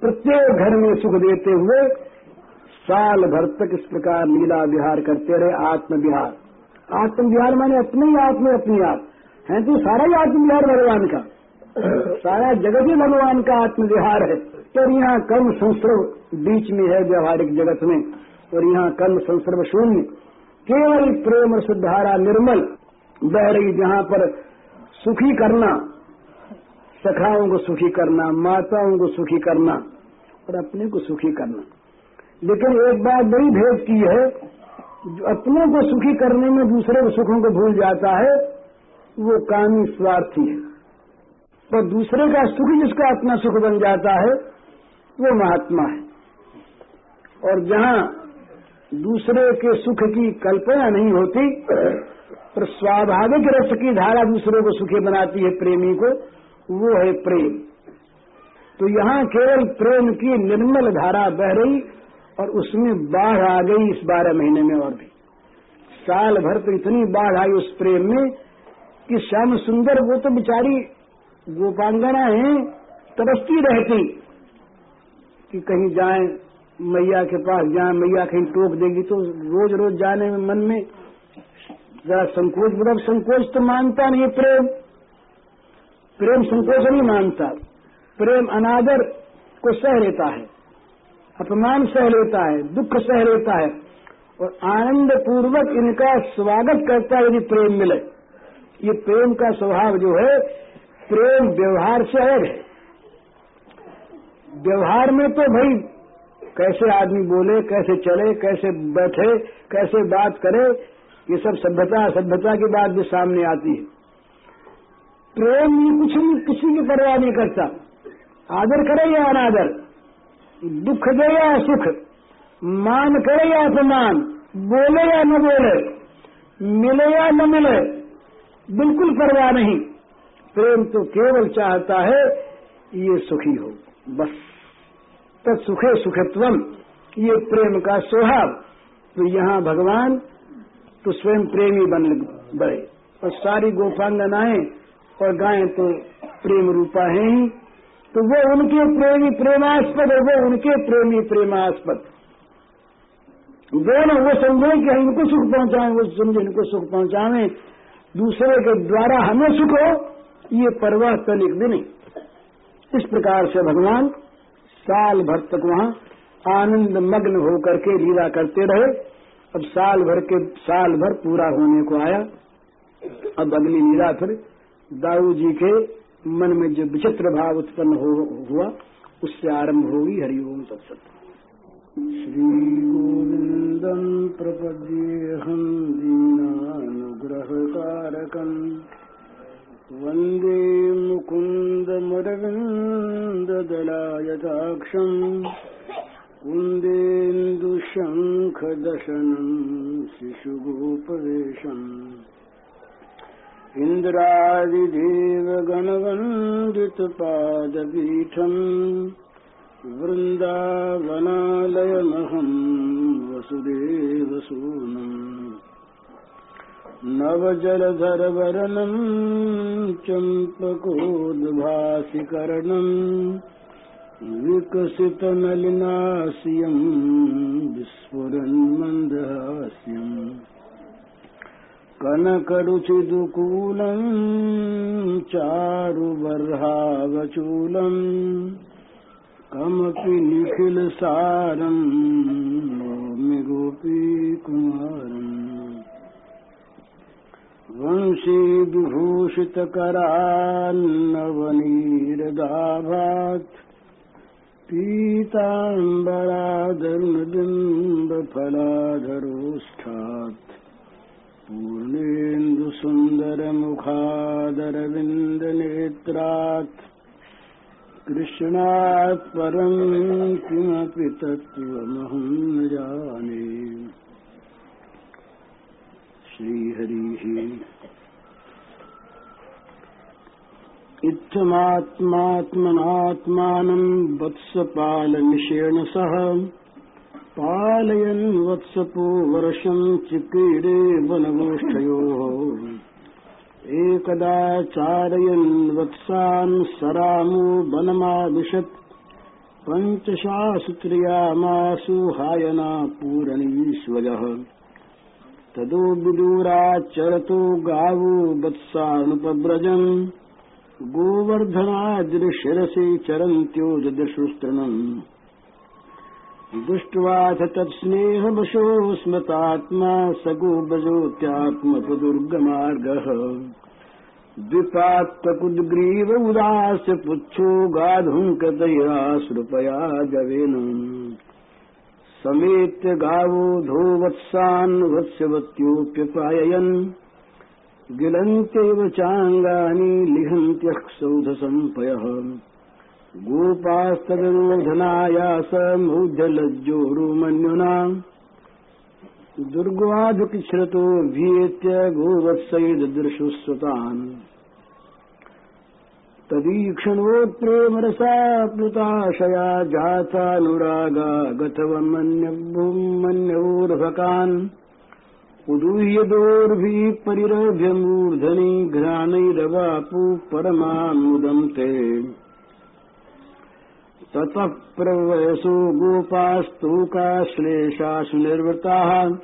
प्रत्येक घर में सुख देते हुए साल भर तक इस प्रकार लीला विहार करते रहे आत्म विहार आत्म विहार माने अपने ही आत्म अपनी आप। है तो सारा ही आत्म विहार भगवान का। सारा जगत ही भगवान का आत्म विहार है। और यहाँ कर्म संसर्ग बीच में है व्यवहारिक जगत में। और यहाँ कर्म संसर्ग शून्य। केवल प्रेम और सुधारा निर्मल। बह रही जहाँ पर सुखी करना सखाओं को सुखी करना, माताओं को सुखी करना और अपने को सुखी करना। लेकिन एक बात बड़ी भेद की है, जो अपनों को सुखी करने में दूसरे के सुखों को भूल जाता है, वो कामी स्वार्थी है। पर दूसरे का सुख जिसका अपना सुख बन जाता है, वो महात्मा है। और जहाँ दूसरे के सुख की कल्पना नहीं होती, पर स्वाभाविक रस की धारा दूसरे को सुखी बनाती है प्रेमी को वो है प्रेम। तो यहाँ केवल प्रेम की निर्मल धारा बह रही और उसमें बाढ़ आ गई इस बारह महीने में और भी। साल भर तो इतनी बाढ़ आई उस प्रेम में कि श्याम सुंदर वो तो बिचारी गोपांगना है, तरसती रहती कि कहीं जाए, मैया के पास जाए, मैया कहीं टोक देगी तो रोज रोज जाने में मन में जरा संकोच मतलब संकोच तो मानता नहीं प्रेम। प्रेम संकोच नहीं मानता। प्रेम अनादर को सह लेता है। अपमान सह लेता है, दुख सह लेता है। और आनंद पूर्वक इनका स्वागत करता है यदि प्रेम मिले। ये प्रेम का स्वभाव जो है, प्रेम व्यवहार से अलग है। व्यवहार में तो भाई, कैसे आदमी बोले, कैसे चले, कैसे बैठे, कैसे बात करे, ये सब सभ्यता सभ्यता की बात भी सामने आती है। प्रेम ये कुछ भी किसी की परवाह नहीं करता। आदर करे या अनादर, दुख दे या सुख, मान करे या अपमान, बोले या न बोले, मिले या न मिले, बिल्कुल परवाह नहीं। प्रेम तो केवल चाहता है, ये सुखी हो, बस। तत्सुखे सुखत्वम, ये प्रेम का स्वभाव। तो यहाँ भगवान तो स्वयं प्रेमी बन बड़े और सारी गोपांगनाएँ और गायें तो प्रेम रूपा है ही। तो वो उनके प्रेमी, प्रेमास्पद और वो उनके प्रेमी, प्रेमास्पद। दोनों वो समझे कि हम इनको सुख पहुंचाएँ, वो समझे इनको सुख पहुंचाएँ। दूसरे के द्वारा हमें सुख हो, ये परवाह तनिक भी नहीं इस प्रकार से भगवान साल भर तक वहाँ आनंद मग्न होकर के लीला करते रहे। अब साल भर के, साल भर पूरा होने को आया। अब अगली लीला फिर दाऊ जी के मन में जो विचित्र भाव उत्पन्न हो, हुआ उससे आरंभ होगी हरिओम तत्सत। श्री गोविंदम प्रपद्येहम दीनानुग्रह कारकम वंदे मुकुंद मुरविंद दलायताक्षम दशनम शिशुगोपवेशम। इन्द्रादिदेवगणवन्दितपादपीठम् वृन्दावनालयमहम् वसुदेवसूनम् नवजलधरवरनम् चम्पकोद्भासिकरणम् विकसितनलिनास्यम् विस्फुरन्मन्दहास्यम् कनकरुचिदुकूलम् चारुबर्हावचूलम् कमपि निखिलसारम् नौमि गोपीकुमारम्। वंशीविभूषितकरान्नवनीरदाभात् पीताम्बराधर्मबिम्बफलाधरोष्ठात् पूर्णेन्दुसुन्दरमुखादरविन्दनेत्रात् कृष्णात् परम् किमपि तत्त्वमहं न जाने। श्रीहरिः। इत्थमात्मात्मनात्मानम् वत्सपालनिशेन सह पालयन् वत्सपो वर्षम् चिक्रीडे वनगोष्ठयोः एकदा चारयन् वत्सान् सरामो वनमाविशत् पञ्चशास्त्रियामासु हायना पूरणीश्वरः तदो विदूराचरतो गावो वत्सानुपव्रजम्। गोवर्धनाद्रिशिरसि चरन्त्यो ददृशुस्तृणम् दृष्ट्वाथ तत्स्नेहवशो स्मृतात्मा स गोबजोत्यात्मपदुर्गमार्गः द्विपात्तकुद्ग्रीव उदास्य पुच्छो गाधुङ्कतयाश्रुपया जवेन। समेत्य गावो धो वत्सान् वत्स्यवत्योऽप्यपाययन् गिलन्त्यैव चाङ्गानि लिहन्त्यः सौधसम्पयः गोपास्तदरोधनायासमौध्यलज्जोरुमन्युना दुर्गवादुकिश्रतो भीत्य गोवत्सैदृशुस्वतान् तदीक्षणोत्प्रेमरसा प्लुताशया जातानुरागा गतवमन्यभूमन्योर्भकान् उदूह्यदोर्भिः परिरभ्य मूर्धनि घ्राणैरवापु परमामुदम् ते। ततः प्रवयसो गोपास्तूकाश्लेषासु निर्वृताः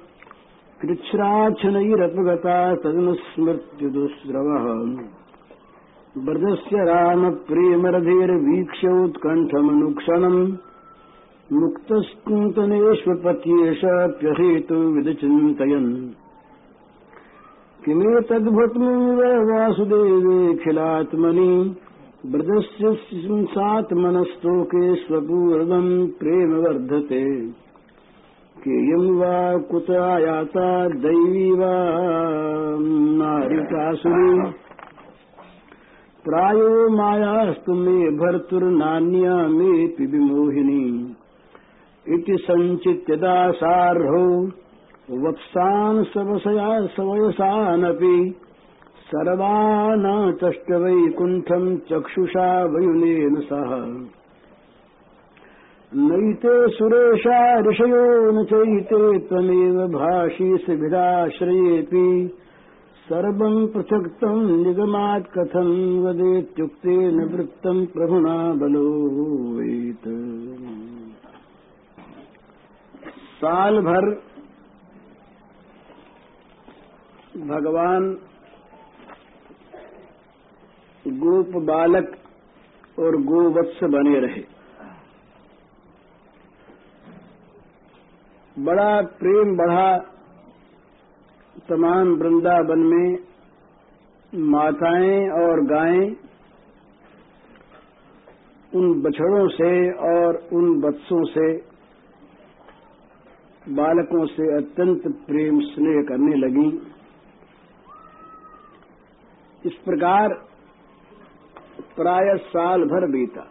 कृच्छ्राच्छनैरपगता तदनुस्मृत्युदुस्रवः। व्रजस्य रामप्रेमरधेर्वीक्ष्योत्कण्ठमनुक्षणम्। मुक्तस्कुन्तनेष्वपत्येषप्यहेतुविदचिन्तयन् किमेतद्भुतमिव वासुदेवेऽखिलात्मनि व्रजस्य सात्मनस्तोके स्वपूर्णम् प्रेम वर्धते केयम् वा कुत आयाता दैवी वा प्रायो मायास्तु मे भर्तुर्नान्या मेऽपि विमोहिनी। इति सञ्चित्यदा सार्हो सवसया सवयसानपि सर्वानातष्टवैकुण्ठम् चक्षुषा वयुनेन सह। नैते सुरेशा ऋषयो न चैते त्वमेव भाषीसभिदाश्रयेऽपि सर्वम् पृथक्तम् निगमात् कथम् वदेत्युक्तेन वृत्तम् प्रभुणा बलोवेत्। साल भर भगवान गोप बालक और गोवत्स बने रहे। बड़ा प्रेम बढ़ा तमाम वृंदावन में, माताएँ और गायें उन बछड़ों से और उन बत्सों से, बालकों से अत्यंत प्रेम स्नेह करने लगी। इस प्रकार प्राय साल भर बीता।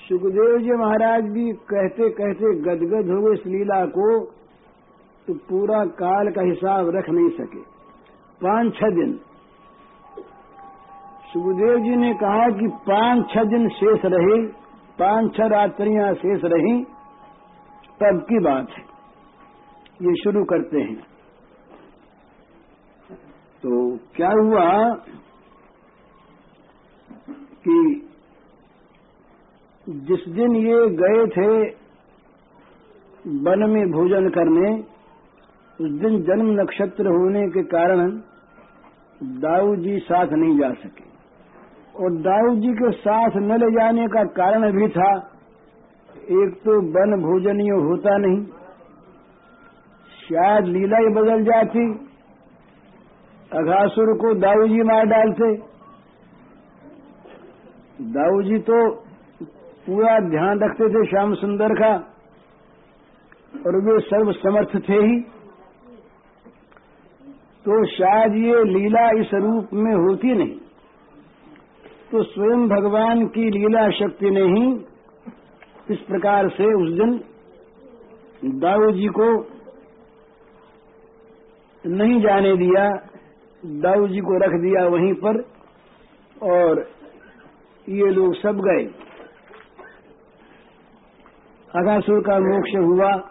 सुखदेव जी महाराज भी कहते कहते गदगद हो गए इस लीला को तो पूरा काल का हिसाब रख नहीं सके। पाँच छह दिन। सुखदेव जी ने कहा कि पाँच छह दिन शेष रहे, पाँच छह रात्रियाँ शेष रही, तब की बात है। ये शुरू करते हैं। तो क्या हुआ? कि जिस दिन ये गए थे वन में भोजन करने, उस दिन जन्म नक्षत्र होने के कारण दाऊ जी साथ नहीं जा सके। और दाऊ जी के साथ न ले जाने का कारण भी था, एक तो वन भोजनीय होता नहीं, शायद लीला ही बदल जाती, अघासुर को दाऊ जी मार डालते दाऊ जी तो पूरा ध्यान रखते थे श्याम सुंदर का, और वे सर्व समर्थ थे ही। तो शायद ये लीला इस रूप में होती नहीं। तो स्वयं भगवान की लीला शक्ति ने ही इस प्रकार से उस दिन दाऊ जी को नहीं जाने दिया दाऊ जी को रख दिया वहीं पर, और ये लोग सब गए। अगासुर का मोक्ष हुआ।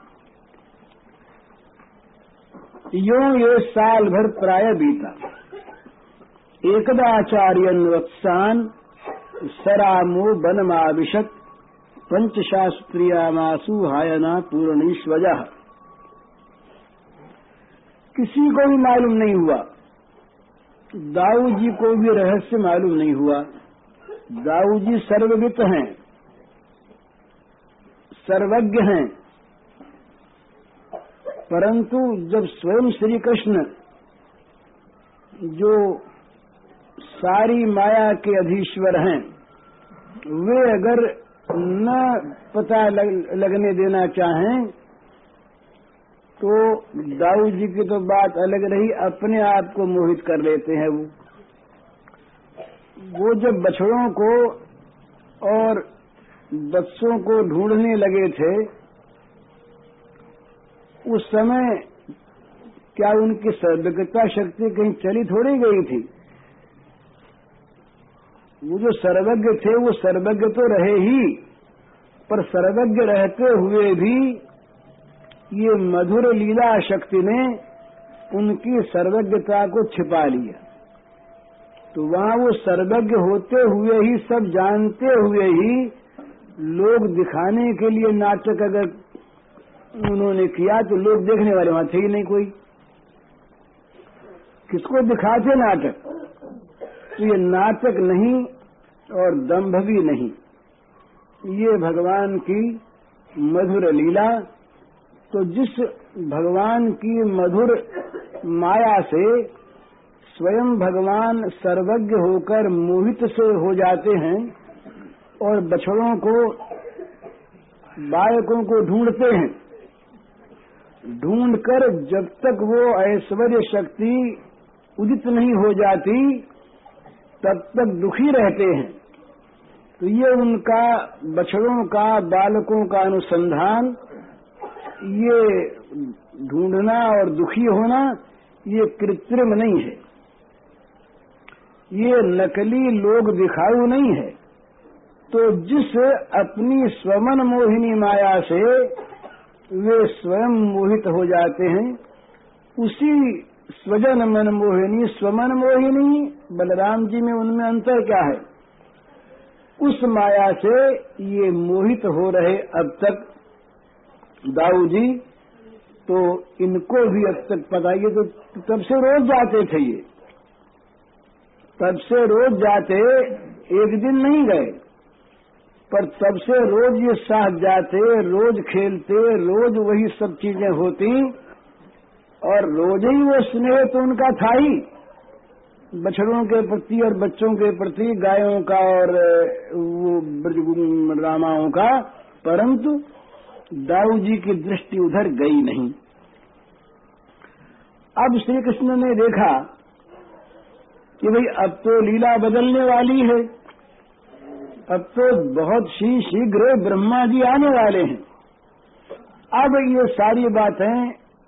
यो ये साल भर प्राय बीता। एकदाचार्यन वत्सान, सरामो बनमाविशत पंचशास्त्रियामासु हायना पूर्णीश्वज। किसी को भी मालूम नहीं हुआ। दाऊ जी को भी रहस्य मालूम नहीं हुआ। दाऊ जी सर्ववित हैं सर्वज्ञ हैं परंतु जब स्वयं श्री कृष्ण जो सारी माया के अधीश्वर हैं वे अगर न पता लग, लगने देना चाहें तो दाऊ जी की तो बात अलग रही अपने आप को मोहित कर लेते हैं वो। वो जब बछड़ों को और बच्चों को ढूँढने लगे थे, उस समय क्या उनकी सर्वज्ञता शक्ति कहीं चली थोड़ी गई थी? वो जो सर्वज्ञ थे, वो सर्वज्ञ तो रहे ही, पर सर्वज्ञ रहते हुए भी ये मधुर लीला शक्ति ने उनकी सर्वज्ञता को छिपा लिया। तो वहाँ वो सर्वज्ञ होते हुए ही, सब जानते हुए ही लोग दिखाने के लिए नाटक अगर उन्होंने किया तो लोग देखने वाले, वहाँ थे ही नहीं कोई। किसको दिखाते नाटक? तो ये नाटक नहीं और दंभ भी नहीं। ये भगवान की मधुर लीला तो जिस भगवान की मधुर माया से स्वयं भगवान सर्वज्ञ होकर मोहित से हो जाते हैं और बछड़ों को, बालकों को ढूंढते हैं। ढूंढकर जब तक वो ऐश्वर्य शक्ति उदित नहीं हो जाती, तब तक दुखी रहते हैं। तो ये उनका, बछड़ों का, बालकों का अनुसंधान, ये ढूंढना और दुखी होना, ये कृत्रिम नहीं है। ये नकली लोग दिखाऊ नहीं है। तो जिस अपनी स्वमन मोहिनी माया से वे स्वयं मोहित हो जाते हैं, उसी स्वजन मन मोहिनी, स्वमन मोहिनी बलराम जी में उनमें अंतर क्या है? उस माया से ये मोहित हो रहे अब तक दाऊ जी तो इनको भी अब तक पता, ये तो तब से रोज जाते थे ये। तब से रोज जाते, एक दिन नहीं गए। पर तब से रोज ये साथ जाते, रोज खेलते, रोज वही सब चीज़ें होती, और रोज ही वो स्नेह तो उनका था ही। बछड़ों के प्रति और बच्चों के प्रति, गायों का और वो रामाओं का, परंतु दाऊ जी की दृष्टि उधर गई नहीं। अब श्री कृष्ण ने देखा कि भाई अब तो लीला बदलने वाली है। अब तो बहुत ही शीघ्र ब्रह्मा जी आने वाले हैं। अब ये सारी बातें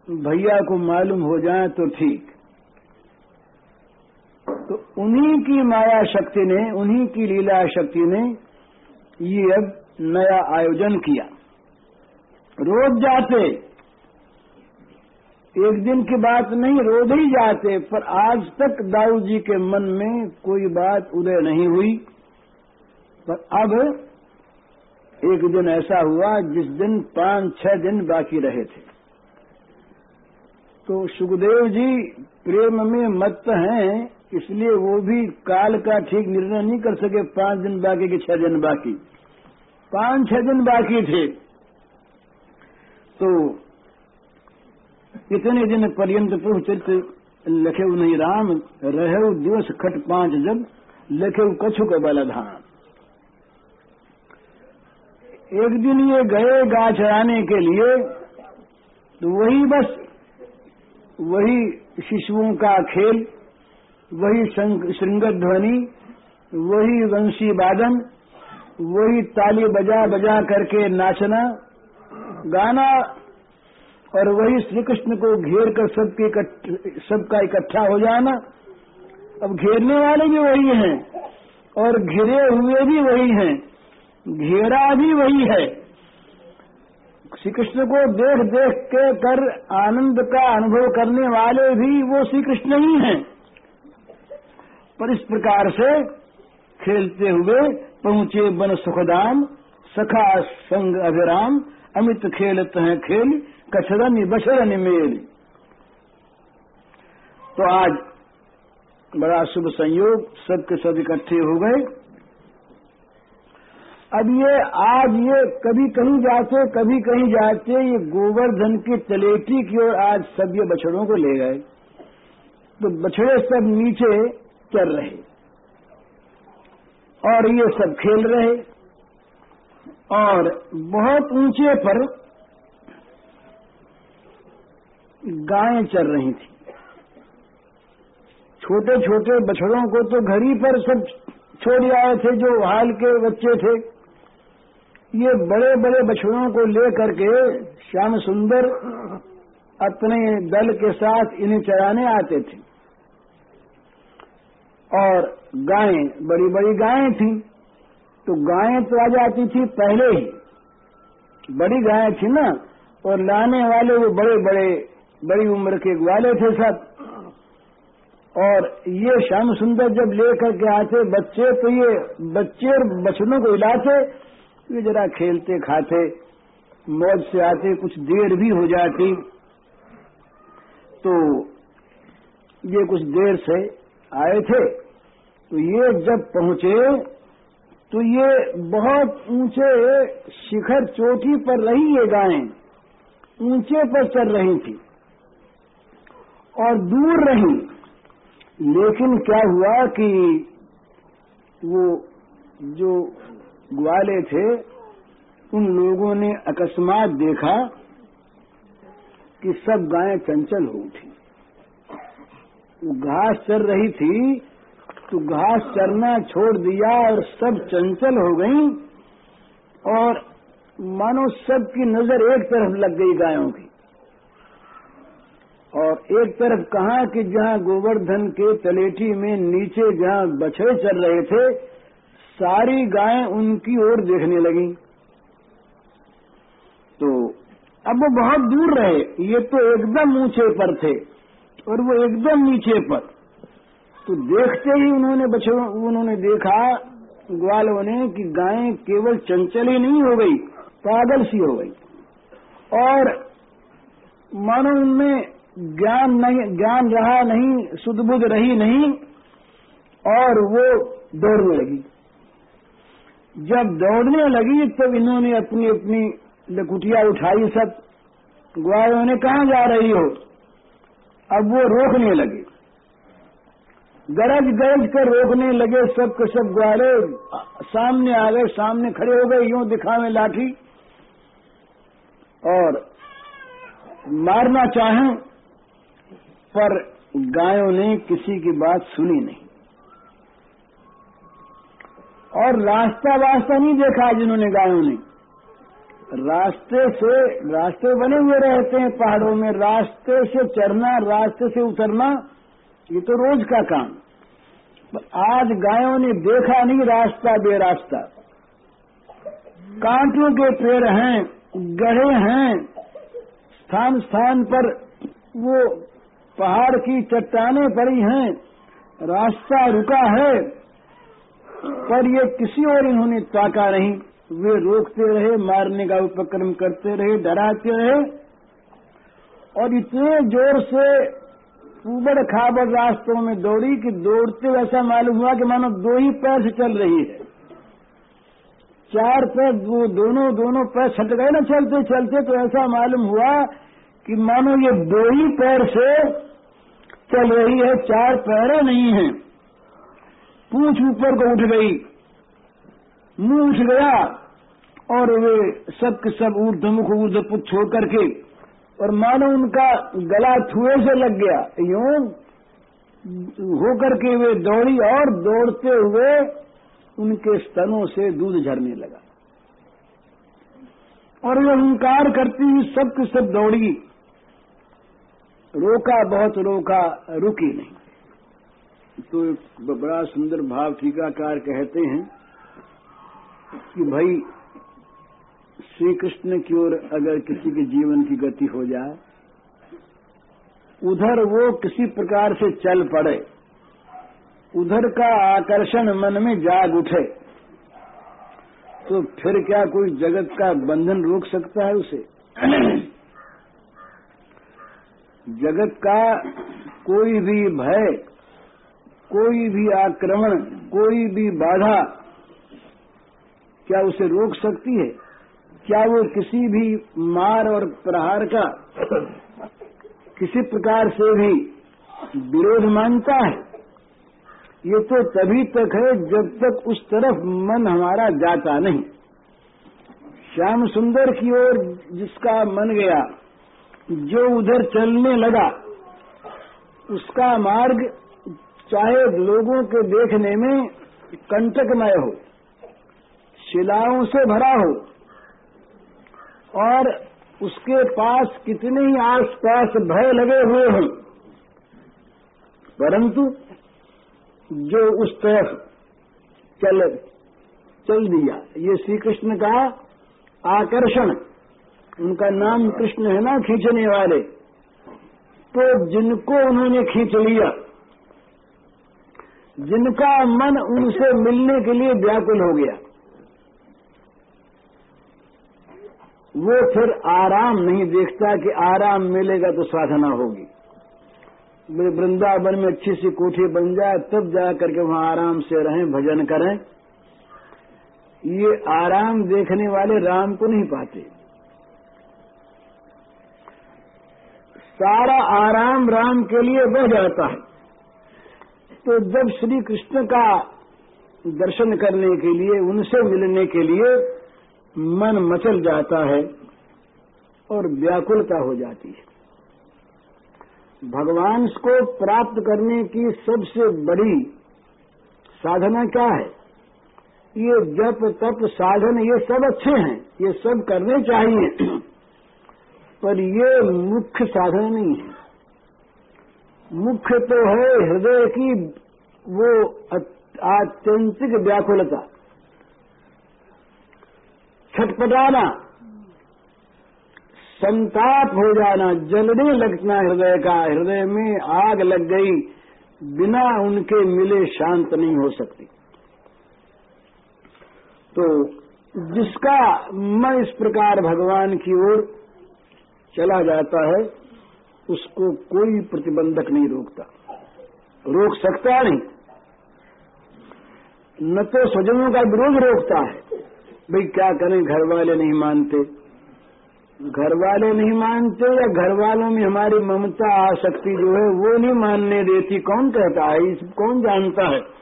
भैया को मालूम हो जाए तो ठीक। तो उन्हीं की माया शक्ति ने, उन्हीं की लीला शक्ति ने ये अब नया आयोजन किया। रोज जाते एक दिन की बात नहीं रोज ही जाते, पर आज तक दाऊ जी के मन में कोई बात उदय नहीं हुई। पर अब एक दिन ऐसा हुआ, जिस दिन पाँच छह दिन बाकी रहे थे। तो सुखदेव जी प्रेम में मत हैं, इसलिए वो भी काल का ठीक निर्णय नहीं कर सके, पाँच दिन बाकी के छह दिन बाकी। पाँच छह दिन बाकी थे। तो इतने दिन पर्यंत प्रभु लखे नहीं राम, रहे दिवस खट पाँच जब लखे कछु के बलधाम। एक दिन ये गए गा चराने के लिए तो वही बस, वही शिशुओं का खेल, वही श्रृंगत ध्वनि, वही वंशी वादन, वही ताली बजा बजा करके नाचना, गाना और वही श्री कृष्ण को घेर कर सबके सबका इकट्ठा हो जाना। अब घेरने वाले भी वही हैं और घिरे हुए भी वही हैं। घेरा भी वही है। श्री कृष्ण को देख देख के कर आनंद का अनुभव करने वाले भी वो श्री कृष्ण ही हैं। पर इस प्रकार से खेलते हुए पहुँचे बन सुखदाम, सखा संग अभिराम, अमित खेलत हैं खेल कछरन बछरन मेल। तो आज बड़ा शुभ संयोग, सबके सब इकट्ठे हो गए। अब ये, आज ये कभी कहीं जाते कभी कहीं जाते ये गोवर्धन की तलेटी की ओर आज सब ये बछड़ों को ले गए। तो बछड़े सब नीचे चल रहे। और ये सब खेल रहे। और बहुत ऊँचे पर गायें चल रही थी। छोटे छोटे बछड़ों को तो घर ही पर सब छोड़ आए थे जो हाल के बच्चे थे। ये बड़े बड़े बछड़ों को लेकर के श्याम सुंदर अपने दल के साथ इन्हें चराने आते थे। और गायें बड़ी बड़ी गायें थी। तो गायें तो आ जाती थी पहले ही। बड़ी गायें थी ना, और लाने वाले वो बड़े बड़े बड़ी उम्र के ग्वाले थे सब। और ये श्याम सुंदर जब लेकर के आते, बच्चे तो ये बच्चे और बछड़ों को हिलाते, ये जरा खेलते, खाते, मौज से आते, कुछ देर भी हो जाती। तो ये कुछ देर से आए थे। तो ये जब पहुँचे तो ये बहुत ऊँचे शिखर चोटी पर रही ये गायें। ऊँचे पर चल रही थी। और दूर रही। लेकिन क्या हुआ कि वो जो ग्वाले थे, उन लोगों ने अकस्मात देखा कि सब गायें चंचल हो उठी। वो घास चर रही थी तो घास चरना छोड़ दिया और सब चंचल हो गई और मानो सबकी नज़र एक तरफ़ लग गई गायों की। और एक तरफ़ कहा कि जहाँ गोवर्धन के तलेठी में नीचे जहाँ बछड़े चल रहे थे, सारी गायें उनकी ओर देखने लगी। तो अब वो बहुत दूर रहे, ये तो एकदम ऊँचे पर थे और वो एकदम नीचे पर। तो देखते ही उन्होंने बच्चों उन्होंने देखा ग्वालों ने कि गायें केवल चंचल ही नहीं हो गई, पागल सी हो गई। और मानो उनमें ज्ञान नहीं, ज्ञान रहा नहीं, सुदबुद रही नहीं, और वो दौड़ने लगी। जब दौड़ने लगी, तब इन्होंने अपनी अपनी लकुटिया उठाई सब। ग्वालों ने कहा, जा रही हो। अब वो रोकने लगे। गरज गरज कर रोकने लगे सब के सब ग्वाले। सामने आ गए, सामने खड़े हो गए, यूँ दिखावे लाठी। और मारना चाहें पर गायों ने किसी की बात सुनी नहीं। और रास्ता वास्ता नहीं देखा जिन्होंने गायों ने। रास्ते से, रास्ते बने हुए रहते हैं पहाड़ों में। रास्ते से चढ़ना, रास्ते से उतरना, ये तो रोज का काम। आज गायों ने देखा नहीं रास्ता बेरास्ता कांटों के पेड़ हैं, गढ़े हैं। स्थान स्थान पर वो पहाड़ की चट्टाने पड़ी हैं, रास्ता रुका है, पर ये किसी और इन्होंने ताका नहीं। वे रोकते रहे, मारने का उपक्रम करते रहे, डराते रहे, और इतने ज़ोर से उबड़ खाबड़ रास्तों में दौड़ी कि दौड़ते ऐसा मालूम हुआ कि मानो दो ही पैर से चल रही है। चार पैर वो दोनों दोनों पैर छट गए ना चलते चलते तो ऐसा मालूम हुआ कि मानो ये दो ही पैर से चल रही है, चार पैरें नहीं हैं। पूछ ऊपर को उठ गई, मुँह उठ गया, और वे सब के सब ऊर्धमुख ऊर्धपुत छोड़ करके, और मानो उनका गला छुए से लग गया। यूँ होकर के वे दौड़ी और दौड़ते हुए उनके स्तनों से दूध झरने लगा। और वे हंकार करती हुई सब सब दौड़ी। रोका, बहुत रोका, रुकी नहीं। तो एक बड़ा सुंदर भाव टीकाकार कहते हैं कि भाई श्री कृष्ण की ओर अगर किसी के जीवन की गति हो जाए, उधर वो किसी प्रकार से चल पड़े, उधर का आकर्षण मन में जाग उठे तो फिर क्या कोई जगत का बंधन रोक सकता है उसे? जगत का कोई भी भय, कोई भी आक्रमण, कोई भी बाधा, क्या उसे रोक सकती है? क्या वो किसी भी मार और प्रहार का किसी प्रकार से भी विरोध मानता है? ये तो तभी तक है जब तक उस तरफ़ मन हमारा जाता नहीं। श्याम सुंदर की ओर जिसका मन गया जो उधर चलने लगा, उसका मार्ग चाहे लोगों के देखने में कंटकमय हो, शिलाओं से भरा हो, और उसके पास कितने ही आसपास भय लगे हुए हों। परंतु जो उस तरफ़ चल चल दिया, ये श्री कृष्ण का आकर्षण उनका नाम कृष्ण है ना खींचने वाले? तो जिनको उन्होंने खींच लिया, जिनका मन उनसे मिलने के लिए व्याकुल हो गया, वो फिर आराम नहीं देखता कि आराम मिलेगा तो साधना होगी। वृंदावन में अच्छी सी कोठी बन जाए, तब जा करके वहाँ आराम से रहें, भजन करें। ये आराम देखने वाले राम को नहीं पाते। सारा आराम राम के लिए बह जाता है। तो जब श्री कृष्ण का दर्शन करने के लिए, उनसे मिलने के लिए मन मचल जाता है और व्याकुलता हो जाती है। भगवान को प्राप्त करने की सबसे बड़ी साधना क्या है? ये जप, तप, साधन, ये सब अच्छे हैं, ये सब करने चाहिए। पर ये मुख्य साधन नहीं है। मुख्य तो है हृदय की वो आत्यंतिक व्याकुलता। छटपटाना, संताप हो जाना, जलने लगना हृदय का, हृदय में आग लग गई, बिना उनके मिले शांत नहीं हो सकती। तो जिसका मन इस प्रकार भगवान की ओर चला जाता है, उसको कोई प्रतिबंधक नहीं रोकता। रोक सकता नहीं। न तो स्वजनों का विरोध रोकता है। भाई क्या करें, घर वाले नहीं मानते। घर वाले नहीं मानते या घर वालों में हमारी ममता, आसक्ति जो है, वो नहीं मानने देती। कौन कहता है? इस कौन जानता है?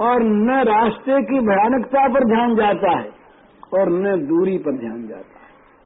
और न रास्ते की भयानकता पर ध्यान जाता है और न दूरी पर ध्यान जाता है।